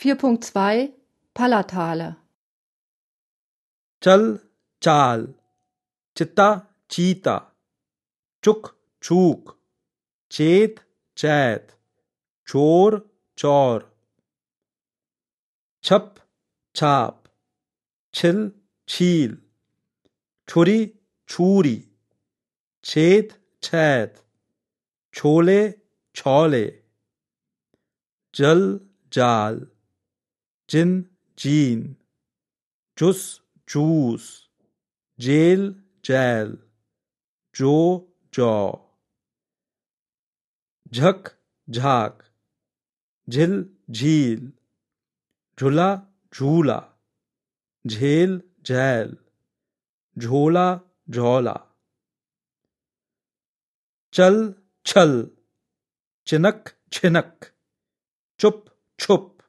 4.2 Palatale. चल, चाल। चित्ता, चीता। चुक, चूक। चेत, चैत। चोर, चौर। छप, छाप। छिल, छील। छुरी, छूरी। छेद छैद छोले छोले। जल, जाल। जिन जीन जुस जूस जेल जैल जो जौ झक झाक झिल झील झूला झूला झेल झैल झोला झोला चल छल चिनक छिनक चुप छुप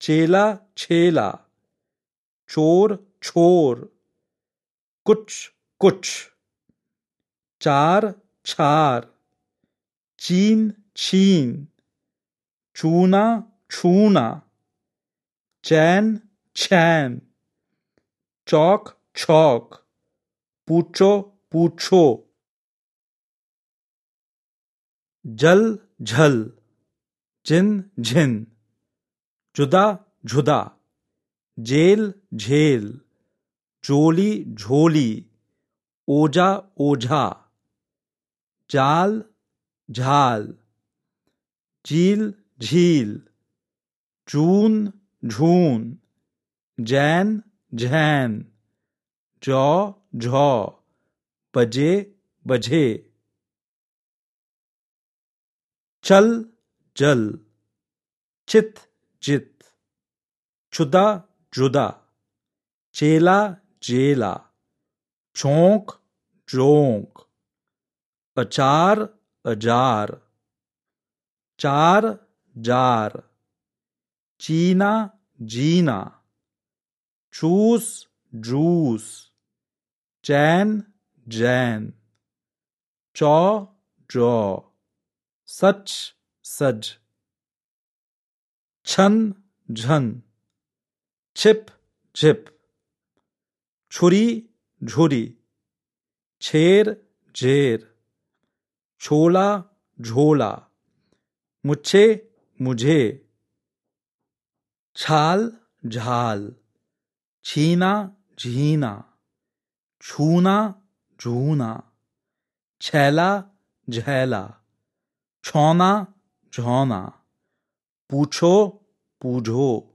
चेला छेला, चोर छोर, कुछ कुछ, चार छार, चीन छीन, चूना छूना, चैन छैन, चौक छौक पूछो पूछो। जल झल जिन झिन जुदा जुदा जेल झेल जोली झोली ओजा ओझा, जाल झाल, झील झील, जून झून जैन झैन जौ झौ बजे बजे। चल जल, चित जित। जुदा जुदा। चेला जेला। चौंक जोंक। अचार अजार। चार जार। चीना जीना। चूस जूस। चैन जैन। चौ जौ। सच सज। छन, झन। छिप, झिप। छुरी, झुरी। छेर झेर छोला, झोला। मुझे मुझे। छाल, झाल। छीना, झीना। छूना, झूना। छैला, झैला। छौना, झौना। पूछो पूझो।